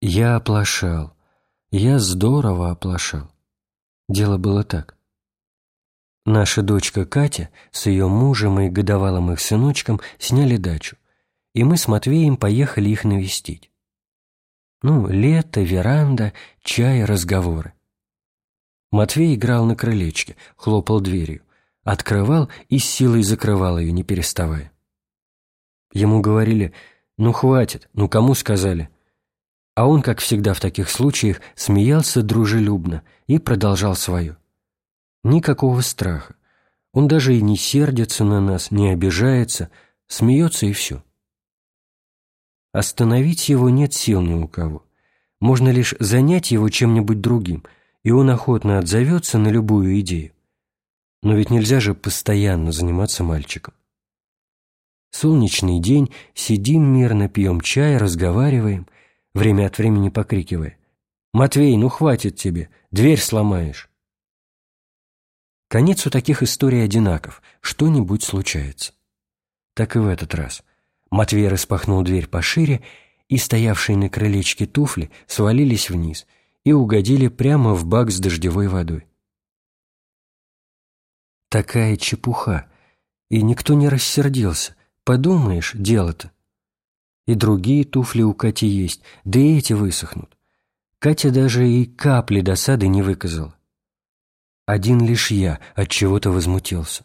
Я оплошал. Я здорово оплошал. Дело было так. Наша дочка Катя с ее мужем и годовалым их сыночком сняли дачу, и мы с Матвеем поехали их навестить. Ну, лето, веранда, чай, разговоры. Матвей играл на крылечке, хлопал дверью, открывал и с силой закрывал ее, не переставая. Ему говорили «Ну, хватит, ну кому сказали?» А он, как всегда в таких случаях, смеялся дружелюбно и продолжал свое. Никакого страха. Он даже и не сердится на нас, не обижается, смеется и все. Остановить его нет сил ни у кого. Можно лишь занять его чем-нибудь другим, и он охотно отзовется на любую идею. Но ведь нельзя же постоянно заниматься мальчиком. Солнечный день, сидим мирно, пьем чай, разговариваем, время от времени покрикивая. «Матвей, ну хватит тебе, дверь сломаешь». Конец у таких историй одинаков, что-нибудь случается. Так и в этот раз. Матвей распахнул дверь пошире, и стоявшие на крылечке туфли свалились вниз и угодили прямо в бак с дождевой водой. Такая чепуха, и никто не рассердился. Подумаешь, дело-то. И другие туфли у Кати есть, да и эти высохнут. Катя даже и капли досады не выказала. Один лишь я от чего-то возмутился.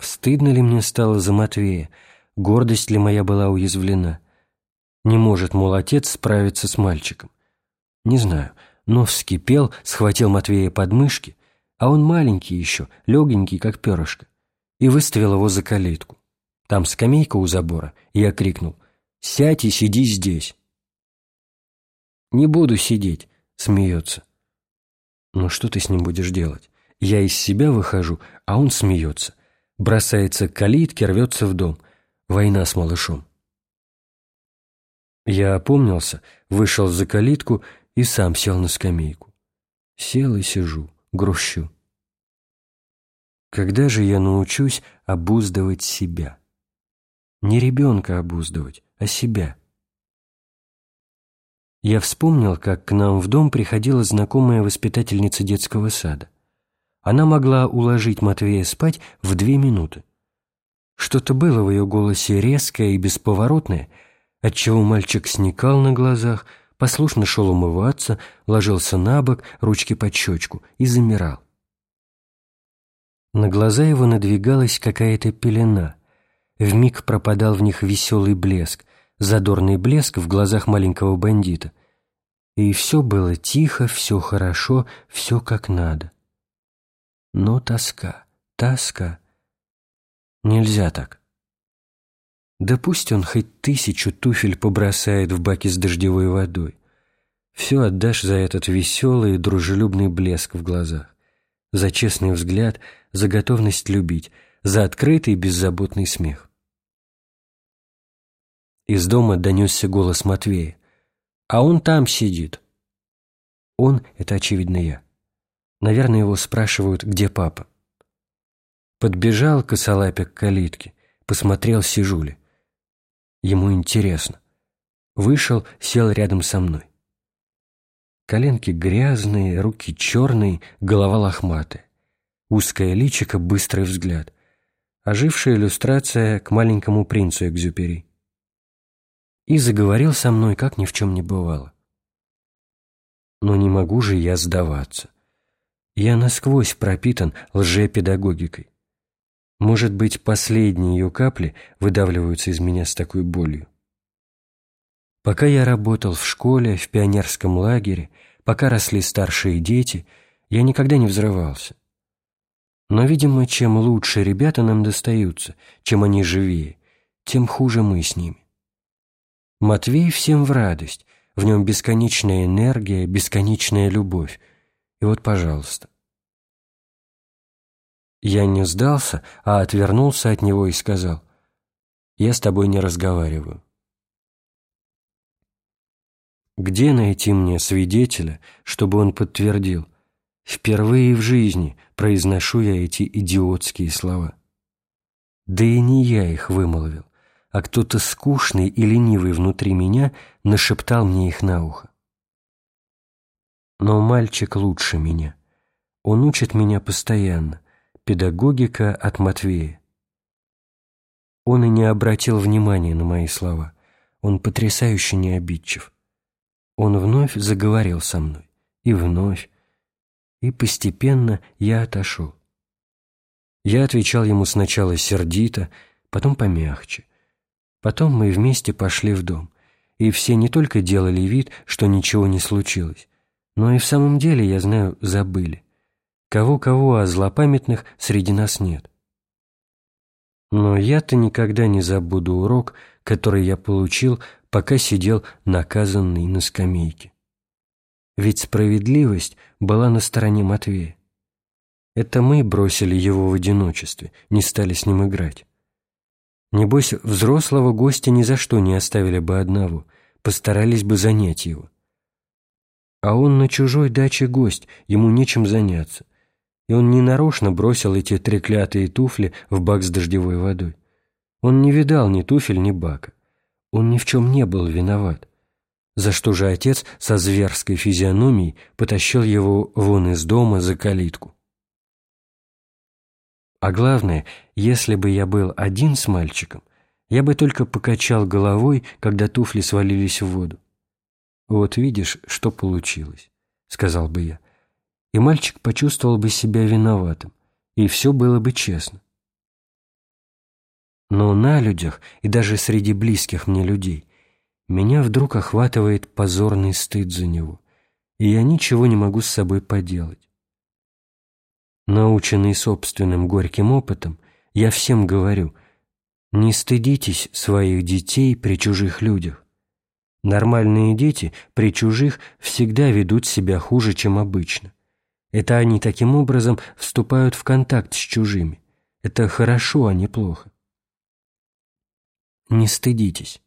Стыдно ли мне стало за Матвея, гордость ли моя была уязвлена? Не может, мол, отец справиться с мальчиком. Не знаю, но вскипел, схватил Матвея под мышки, а он маленький еще, легенький, как перышко, и выставил его за калитку. Там скамейка у забора, и я крикнул «Сядь и сиди здесь». «Не буду сидеть», — смеется. «Ну что ты с ним будешь делать? Я из себя выхожу, а он смеется. Бросается к калитке, рвется в дом. Война с малышом». Я опомнился, вышел за калитку и сам сел на скамейку. Сел и сижу, грущу. Когда же я научусь обуздывать себя? Не ребенка обуздывать, а себя. Я вспомнил, как к нам в дом приходила знакомая воспитательница детского сада. Она могла уложить Матвея спать в две минуты. Что-то было в ее голосе резкое и бесповоротное, отчего мальчик сникал на глазах, послушно шел умываться, ложился на бок, ручки под щечку и замирал. На глаза его надвигалась какая-то пелена — вмиг пропадал в них веселый блеск, задорный блеск в глазах маленького бандита. И все было тихо, все хорошо, все как надо. Но тоска, тоска. Нельзя так. Да пусть он хоть тысячу туфель побросает в баке с дождевой водой. Все отдашь за этот веселый и дружелюбный блеск в глазах, за честный взгляд, за готовность любить, за открытый беззаботный смех. Из дома донесся голос Матвея. «А он там сидит». Он — это, очевидно, я. Наверное, его спрашивают, где папа. Подбежал косолапик к калитке, посмотрел, сижу ли. Ему интересно. Вышел, сел рядом со мной. Коленки грязные, руки черные, голова лохматая. Узкое личико, быстрый взгляд. Ожившая иллюстрация к маленькому принцу Экзюпери и заговорил со мной, как ни в чем не бывало. Но не могу же я сдаваться. Я насквозь пропитан лжепедагогикой. Может быть, последние ее капли выдавливаются из меня с такой болью. Пока я работал в школе, в пионерском лагере, пока росли старшие дети, я никогда не взрывался. Но, видимо, чем лучше ребята нам достаются, чем они живее, тем хуже мы с ними. Матвей всем в радость, в нем бесконечная энергия, бесконечная любовь. И вот, пожалуйста. Я не сдался, а отвернулся от него и сказал, «Я с тобой не разговариваю». Где найти мне свидетеля, чтобы он подтвердил, впервые в жизни произношу я эти идиотские слова? Да и не я их вымолвил, а кто-то скучный и ленивый внутри меня нашептал мне их на ухо. Но мальчик лучше меня. Он учит меня постоянно. Педагогика от Матвея. Он и не обратил внимания на мои слова. Он потрясающе необидчив. Он вновь заговорил со мной. И вновь. И постепенно я отошел. Я отвечал ему сначала сердито, потом помягче. Потом мы вместе пошли в дом. И все не только делали вид, что ничего не случилось, но и в самом деле, я знаю, забыли. Кого-кого, а злопамятных среди нас нет. Но я-то никогда не забуду урок, который я получил, пока сидел наказанный на скамейке. Ведь справедливость была на стороне Матвея. Это мы бросили его в одиночестве, не стали с ним играть. Небось, взрослого гостя ни за что не оставили бы одного, постарались бы занять его. А он на чужой даче гость, ему нечем заняться и он ненарочно бросил эти треклятые туфли в бак с дождевой водой. Он не видал ни туфель, ни бака. Он ни в чем не был виноват. За что же отец со зверской физиономией потащил его вон из дома за калитку? А главное, если бы я был один с мальчиком, я бы только покачал головой, когда туфли свалились в воду. «Вот видишь, что получилось», — сказал бы я и мальчик почувствовал бы себя виноватым, и все было бы честно. Но на людях и даже среди близких мне людей меня вдруг охватывает позорный стыд за него, и я ничего не могу с собой поделать. Наученный собственным горьким опытом, я всем говорю, не стыдитесь своих детей при чужих людях. Нормальные дети при чужих всегда ведут себя хуже, чем обычно. Это они таким образом вступают в контакт с чужими. Это хорошо, а не плохо. Не стыдитесь.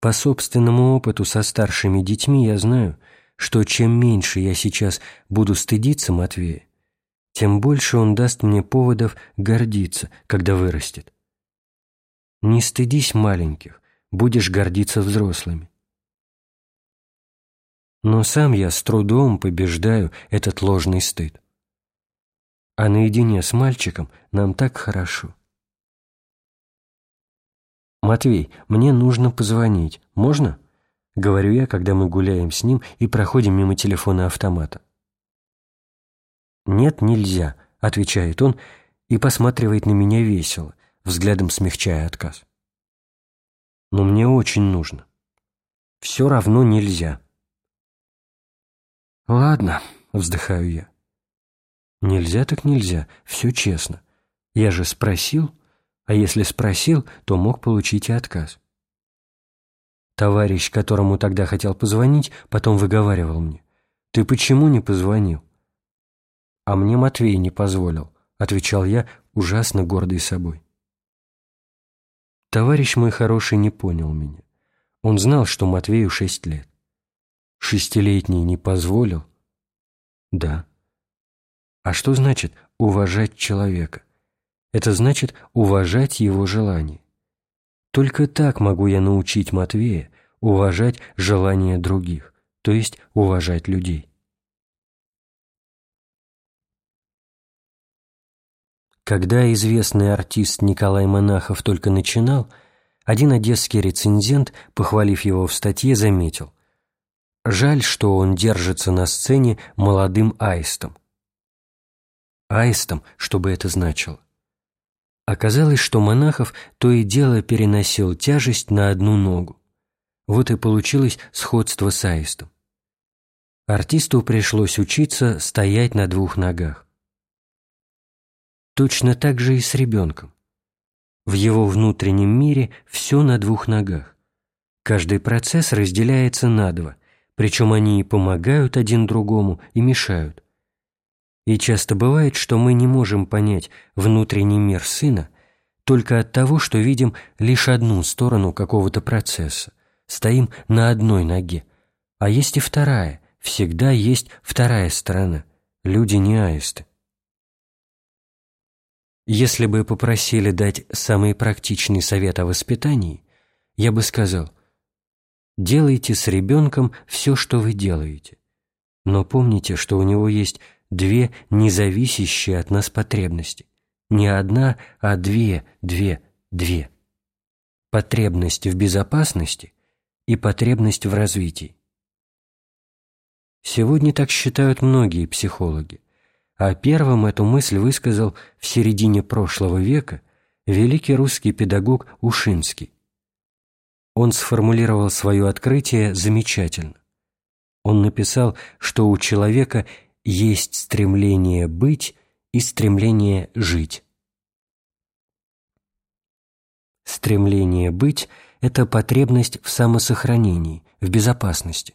По собственному опыту со старшими детьми я знаю, что чем меньше я сейчас буду стыдиться Матвея, тем больше он даст мне поводов гордиться, когда вырастет. Не стыдись маленьких, будешь гордиться взрослыми. Но сам я с трудом побеждаю этот ложный стыд. А наедине с мальчиком нам так хорошо. «Матвей, мне нужно позвонить. Можно?» — говорю я, когда мы гуляем с ним и проходим мимо телефона автомата. «Нет, нельзя», — отвечает он и посматривает на меня весело, взглядом смягчая отказ. «Но мне очень нужно. Все равно нельзя». «Ладно», — вздыхаю я. «Нельзя так нельзя, все честно. Я же спросил, а если спросил, то мог получить и отказ». Товарищ, которому тогда хотел позвонить, потом выговаривал мне. «Ты почему не позвонил?» «А мне Матвей не позволил», — отвечал я, ужасно гордый собой. Товарищ мой хороший не понял меня. Он знал, что Матвею шесть лет. Шестилетний не позволил? Да. А что значит уважать человека? Это значит уважать его желание. Только так могу я научить Матвея уважать желания других, то есть уважать людей. Когда известный артист Николай Монахов только начинал, один одесский рецензент, похвалив его в статье, заметил Жаль, что он держится на сцене молодым аистом. Аистом, что бы это значило? Оказалось, что Монахов то и дело переносил тяжесть на одну ногу. Вот и получилось сходство с аистом. Артисту пришлось учиться стоять на двух ногах. Точно так же и с ребенком. В его внутреннем мире все на двух ногах. Каждый процесс разделяется на два – причем они и помогают один другому, и мешают. И часто бывает, что мы не можем понять внутренний мир сына только от того, что видим лишь одну сторону какого-то процесса, стоим на одной ноге, а есть и вторая, всегда есть вторая сторона, люди не аисты. Если бы попросили дать самый практичный совет о воспитании, я бы сказал, делайте с ребенком все, что вы делаете, но помните, что у него есть две независящие от нас потребности. Не одна, а две, две, две. Потребность в безопасности и потребность в развитии. Сегодня так считают многие психологи, а первым эту мысль высказал в середине прошлого века великий русский педагог Ушинский. Он сформулировал свое открытие замечательно. Он написал, что у человека есть стремление быть и стремление жить. Стремление быть – это потребность в самосохранении, в безопасности.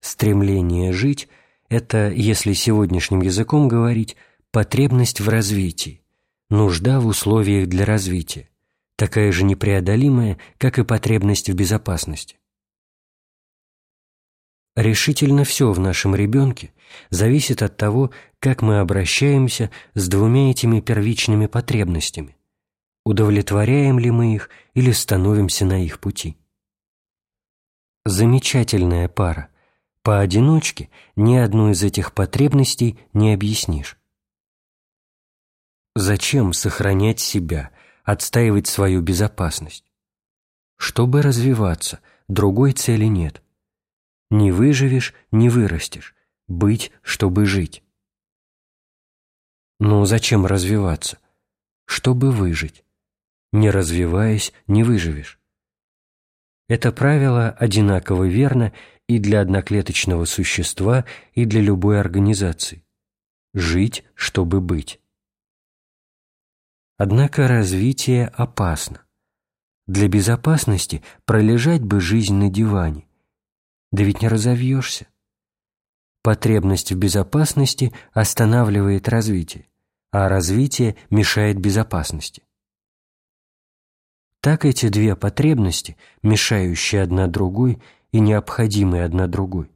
Стремление жить – это, если сегодняшним языком говорить, потребность в развитии, нужда в условиях для развития, такая же непреодолимая, как и потребность в безопасности. Решительно все в нашем ребенке зависит от того, как мы обращаемся с двумя этими первичными потребностями, удовлетворяем ли мы их или становимся на их пути. Замечательная пара, Поодиночке ни одну из этих потребностей не объяснишь. Зачем сохранять себя, отстаивать свою безопасность? Чтобы развиваться, другой цели нет. Не выживешь, не вырастешь. Быть, чтобы жить. Но зачем развиваться? Чтобы выжить. Не развиваясь, не выживешь. Это правило одинаково верно и для одноклеточного существа, и для любой организации. Жить, чтобы быть. Однако развитие опасно. Для безопасности пролежать бы жизнь на диване. Да ведь не разовьешься. Потребность в безопасности останавливает развитие, а развитие мешает безопасности. Так эти две потребности, мешающие одна другой, и необходимые одна другой,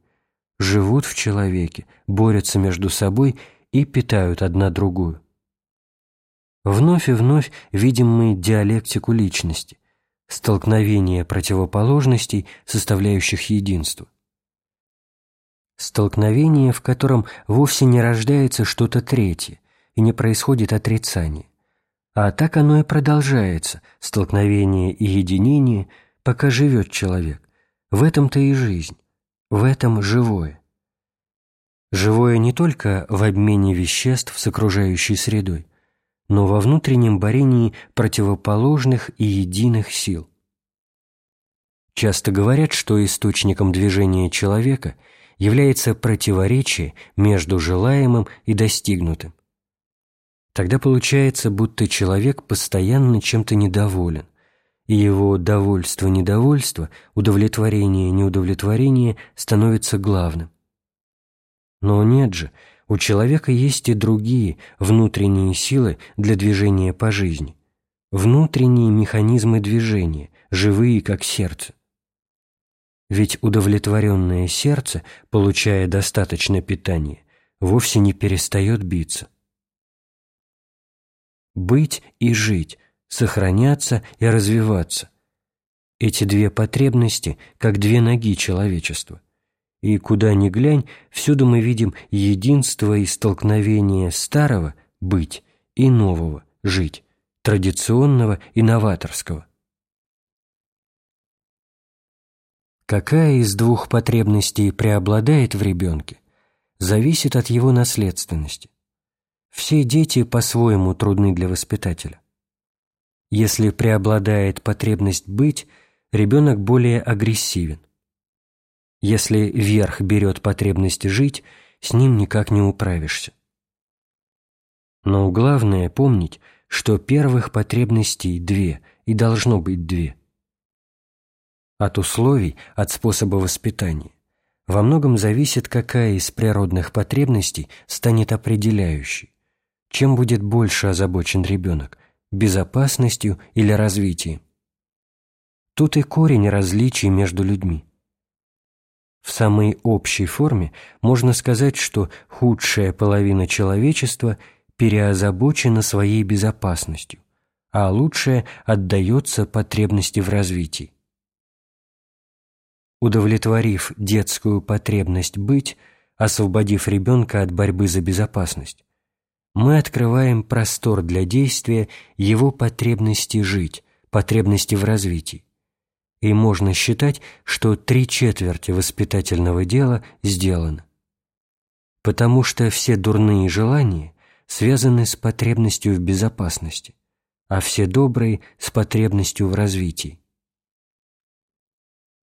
живут в человеке, борются между собой и питают одна другую. Вновь и вновь видим мы диалектику личности, столкновение противоположностей, составляющих единство. Столкновение, в котором вовсе не рождается что-то третье и не происходит отрицание. А так оно и продолжается, столкновение и единение, пока живет человек, в этом-то и жизнь, в этом живое. Живое не только в обмене веществ с окружающей средой, но во внутреннем борении противоположных и единых сил. Часто говорят, что источником движения человека является противоречие между желаемым и достигнутым. Тогда получается, будто человек постоянно чем-то недоволен, и его довольство-недовольство, удовлетворение-неудовлетворение становится главным. Но нет же, у человека есть и другие внутренние силы для движения по жизни, внутренние механизмы движения, живые как сердце. Ведь удовлетворенное сердце, получая достаточно питания, вовсе не перестает биться. Быть и жить сохраняться и развиваться. Эти две потребности, как две ноги человечества. И куда ни глянь, всюду мы видим единство и столкновение старого – быть и нового – жить, традиционного и новаторского. Какая из двух потребностей преобладает в ребенке, зависит от его наследственности. Все дети по-своему трудны для воспитателя. Если преобладает потребность быть, ребенок более агрессивен. Если верх берет потребность жить, с ним никак не управишься. Но главное помнить, что первых потребностей две, и должно быть две. От условий, от способа воспитания во многом зависит, какая из природных потребностей станет определяющей, чем будет больше озабочен ребенок, безопасностью или развитием. Тут и корень различий между людьми. В самой общей форме можно сказать, что худшая половина человечества переозабочена своей безопасностью, а лучшая отдается потребности в развитии. удовлетворив детскую потребность быть, освободив ребенка от борьбы за безопасность, мы открываем простор для действия его потребности жить, потребности в развитии. И можно считать, что три четверти воспитательного дела сделано. Потому что все дурные желания связаны с потребностью в безопасности, а все добрые – с потребностью в развитии.